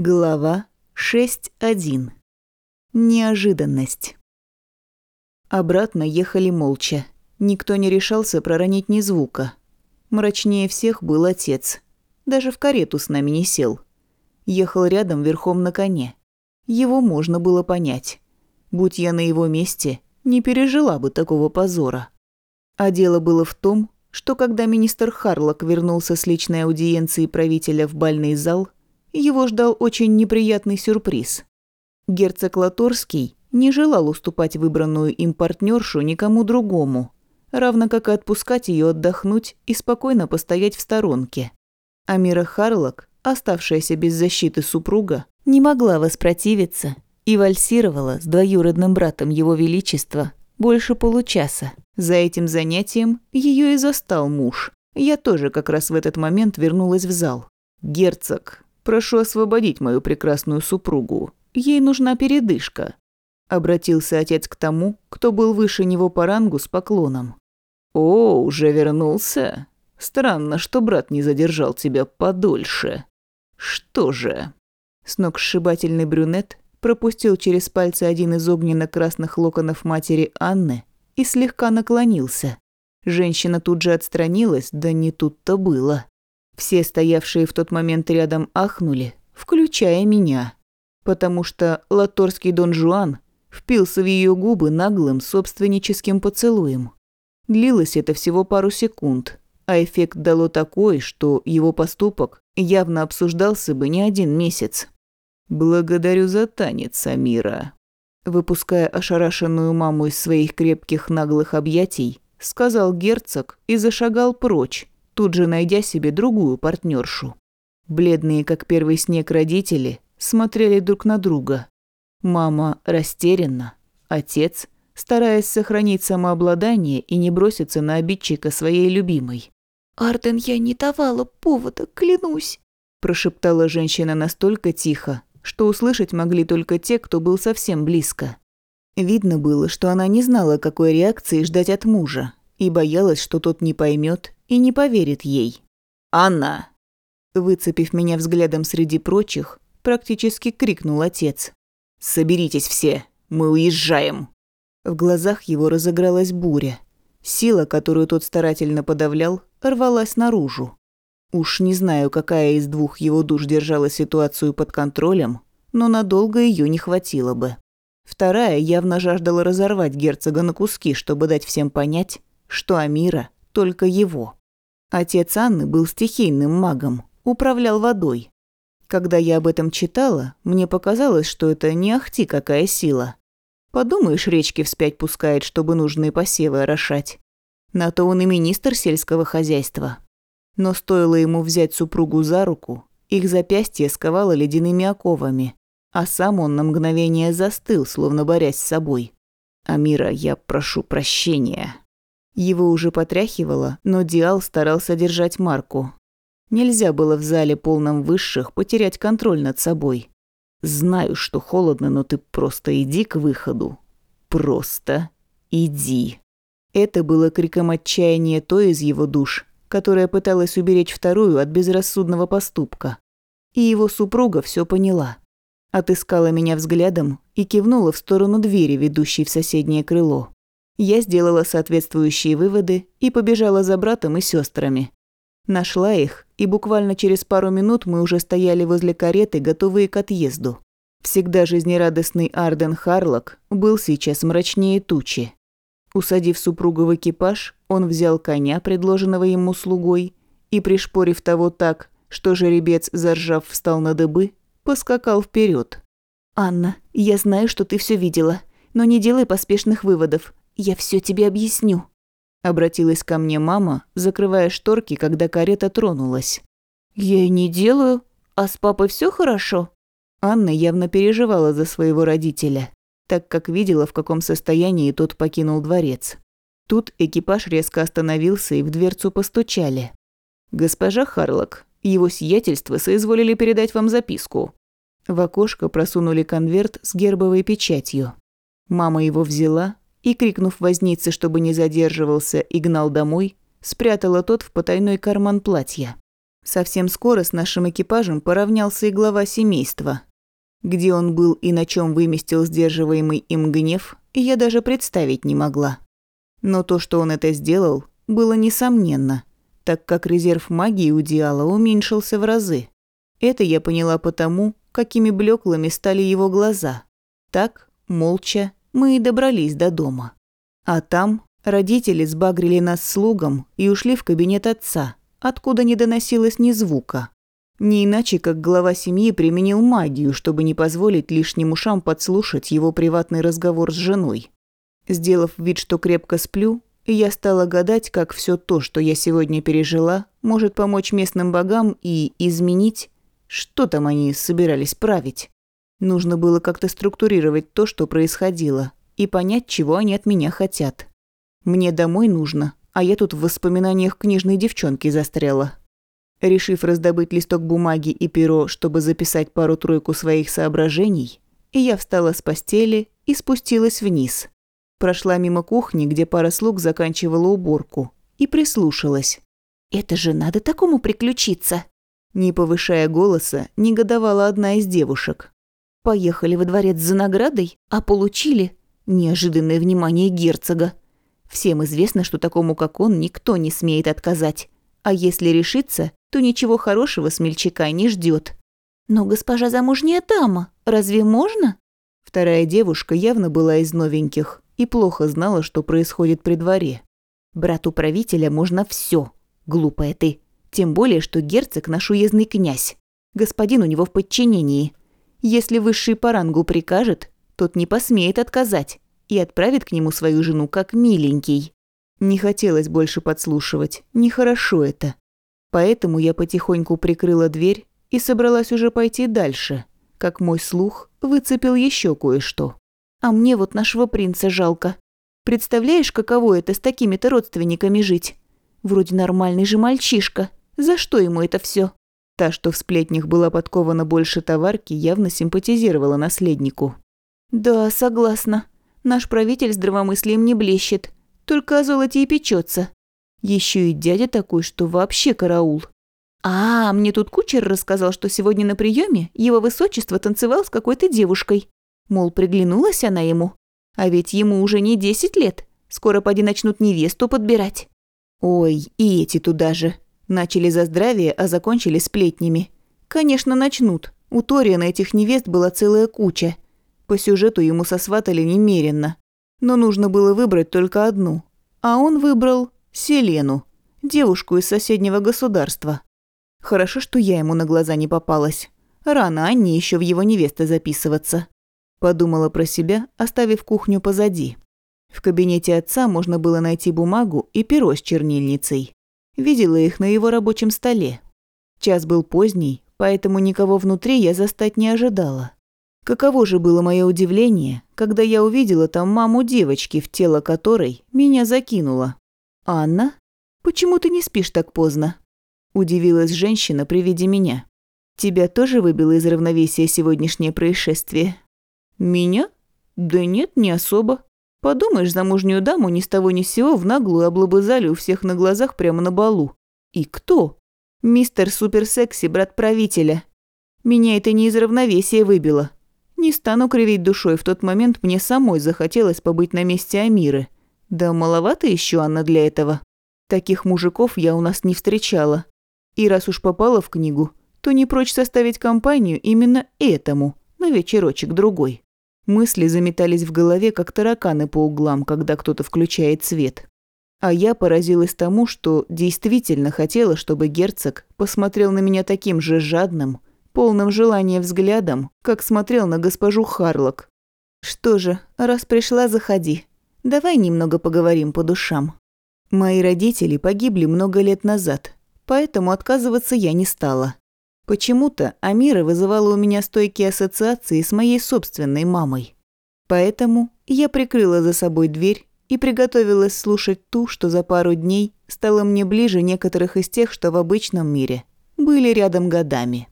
Глава 6.1. Неожиданность. Обратно ехали молча. Никто не решался проронить ни звука. Мрачнее всех был отец. Даже в карету с нами не сел. Ехал рядом верхом на коне. Его можно было понять. Будь я на его месте, не пережила бы такого позора. А дело было в том, что когда министр Харлок вернулся с личной аудиенции правителя в бальный зал – его ждал очень неприятный сюрприз. Герцог Латорский не желал уступать выбранную им партнершу никому другому, равно как и отпускать ее отдохнуть и спокойно постоять в сторонке. Амира Харлок, оставшаяся без защиты супруга, не могла воспротивиться и вальсировала с двоюродным братом Его Величества больше получаса. За этим занятием ее и застал муж. Я тоже как раз в этот момент вернулась в зал. «Герцог, Прошу освободить мою прекрасную супругу. Ей нужна передышка», – обратился отец к тому, кто был выше него по рангу с поклоном. «О, уже вернулся? Странно, что брат не задержал тебя подольше. Что же?» Сногсшибательный брюнет пропустил через пальцы один из огненно-красных локонов матери Анны и слегка наклонился. Женщина тут же отстранилась, да не тут-то было. Все стоявшие в тот момент рядом ахнули, включая меня, потому что латорский Дон Жуан впился в ее губы наглым собственническим поцелуем. Длилось это всего пару секунд, а эффект дало такой, что его поступок явно обсуждался бы не один месяц. «Благодарю за танец, Амира», выпуская ошарашенную маму из своих крепких наглых объятий, сказал герцог и зашагал прочь, тут же найдя себе другую партнершу. Бледные, как первый снег родители, смотрели друг на друга. Мама растерянна, отец, стараясь сохранить самообладание и не броситься на обидчика своей любимой. «Арден, я не давала повода, клянусь», – прошептала женщина настолько тихо, что услышать могли только те, кто был совсем близко. Видно было, что она не знала, какой реакции ждать от мужа, и боялась, что тот не поймет и не поверит ей. «Анна!» Выцепив меня взглядом среди прочих, практически крикнул отец. «Соберитесь все, мы уезжаем!» В глазах его разыгралась буря. Сила, которую тот старательно подавлял, рвалась наружу. Уж не знаю, какая из двух его душ держала ситуацию под контролем, но надолго ее не хватило бы. Вторая явно жаждала разорвать герцога на куски, чтобы дать всем понять, что Амира только его. Отец Анны был стихийным магом, управлял водой. Когда я об этом читала, мне показалось, что это не ахти какая сила. Подумаешь, речки вспять пускает, чтобы нужные посевы орошать. На то он и министр сельского хозяйства. Но стоило ему взять супругу за руку, их запястье сковало ледяными оковами, а сам он на мгновение застыл, словно борясь с собой. «Амира, я прошу прощения», его уже потряхивало, но Диал старался держать марку. Нельзя было в зале полном высших потерять контроль над собой. Знаю, что холодно, но ты просто иди к выходу. Просто иди. Это было криком отчаяния той из его душ, которая пыталась уберечь вторую от безрассудного поступка. И его супруга все поняла. Отыскала меня взглядом и кивнула в сторону двери, ведущей в соседнее крыло. Я сделала соответствующие выводы и побежала за братом и сестрами. Нашла их, и буквально через пару минут мы уже стояли возле кареты, готовые к отъезду. Всегда жизнерадостный Арден Харлок был сейчас мрачнее тучи. Усадив супругу в экипаж, он взял коня, предложенного ему слугой, и, пришпорив того так, что жеребец, заржав, встал на дыбы, поскакал вперед. «Анна, я знаю, что ты все видела, но не делай поспешных выводов. Я все тебе объясню». Обратилась ко мне мама, закрывая шторки, когда карета тронулась. «Я и не делаю. А с папой все хорошо?» Анна явно переживала за своего родителя, так как видела, в каком состоянии тот покинул дворец. Тут экипаж резко остановился и в дверцу постучали. «Госпожа Харлок, его сиятельство соизволили передать вам записку». В окошко просунули конверт с гербовой печатью. Мама его взяла, и, крикнув вознице, чтобы не задерживался и гнал домой, спрятала тот в потайной карман платья. Совсем скоро с нашим экипажем поравнялся и глава семейства. Где он был и на чем выместил сдерживаемый им гнев, я даже представить не могла. Но то, что он это сделал, было несомненно, так как резерв магии у Диала уменьшился в разы. Это я поняла потому, какими блеклыми стали его глаза. Так, молча, мы и добрались до дома. А там родители сбагрили нас слугам и ушли в кабинет отца, откуда не доносилось ни звука. Не иначе, как глава семьи применил магию, чтобы не позволить лишним ушам подслушать его приватный разговор с женой. Сделав вид, что крепко сплю, я стала гадать, как все то, что я сегодня пережила, может помочь местным богам и изменить, что там они собирались править. Нужно было как-то структурировать то, что происходило, и понять, чего они от меня хотят. Мне домой нужно, а я тут в воспоминаниях книжной девчонки застряла. Решив раздобыть листок бумаги и перо, чтобы записать пару-тройку своих соображений, я встала с постели и спустилась вниз. Прошла мимо кухни, где пара слуг заканчивала уборку, и прислушалась. «Это же надо такому приключиться!» Не повышая голоса, негодовала одна из девушек. «Поехали во дворец за наградой, а получили неожиданное внимание герцога. Всем известно, что такому, как он, никто не смеет отказать. А если решиться, то ничего хорошего смельчака не ждет. Но госпожа замужняя дама, разве можно? Вторая девушка явно была из новеньких и плохо знала, что происходит при дворе. Брату правителя можно все, глупая ты. Тем более, что герцог наш уездный князь. Господин у него в подчинении. Если высший по рангу прикажет, тот не посмеет отказать и отправит к нему свою жену как миленький. Не хотелось больше подслушивать, нехорошо это. Поэтому я потихоньку прикрыла дверь и собралась уже пойти дальше, как мой слух выцепил еще кое-что. А мне вот нашего принца жалко. Представляешь, каково это с такими-то родственниками жить? Вроде нормальный же мальчишка. За что ему это все? Та, что в сплетнях была подкована больше товарки, явно симпатизировала наследнику. Да, согласна. Наш правитель здравомыслием не блещет. Только о золоте и печется. Еще и дядя такой, что вообще караул. А, мне тут кучер рассказал, что сегодня на приеме его высочество танцевал с какой-то девушкой. Мол, приглянулась она ему. А ведь ему уже не десять лет. Скоро поди начнут невесту подбирать. Ой, и эти туда же. Начали за здравие, а закончили сплетнями. Конечно, начнут. У Ториана этих невест была целая куча. По сюжету ему сосватали немеренно. Но нужно было выбрать только одну. А он выбрал Селену, девушку из соседнего государства. Хорошо, что я ему на глаза не попалась. Рано Анне еще в его невесты записываться. Подумала про себя, оставив кухню позади. В кабинете отца можно было найти бумагу и перо с чернильницей. Видела их на его рабочем столе. Час был поздний, поэтому никого внутри я застать не ожидала. Каково же было мое удивление, когда я увидела там маму девочки, в тело которой меня закинуло. «Анна, почему ты не спишь так поздно?» Удивилась женщина при виде меня. «Тебя тоже выбило из равновесия сегодняшнее происшествие?» «Меня? Да нет, не особо. Подумаешь, замужнюю даму ни с того ни с сего в наглую облобызали у всех на глазах прямо на балу. И кто? Мистер Суперсекси, брат правителя. Меня это не из равновесия выбило. Не стану кривить душой, в тот момент мне самой захотелось побыть на месте Амиры – да маловато еще Анна для этого. Таких мужиков я у нас не встречала. И раз уж попала в книгу, то не прочь составить компанию именно этому, на вечерочек другой. Мысли заметались в голове, как тараканы по углам, когда кто-то включает свет. А я поразилась тому, что действительно хотела, чтобы герцог посмотрел на меня таким же жадным, полным желания взглядом, как смотрел на госпожу Харлок. Что же, раз пришла, заходи. Давай немного поговорим по душам. Мои родители погибли много лет назад, поэтому отказываться я не стала. Почему-то Амира вызывала у меня стойкие ассоциации с моей собственной мамой. Поэтому я прикрыла за собой дверь и приготовилась слушать ту, что за пару дней стало мне ближе некоторых из тех, что в обычном мире были рядом годами.